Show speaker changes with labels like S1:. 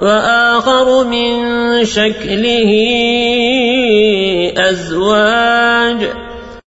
S1: وآخر من شكله أزواج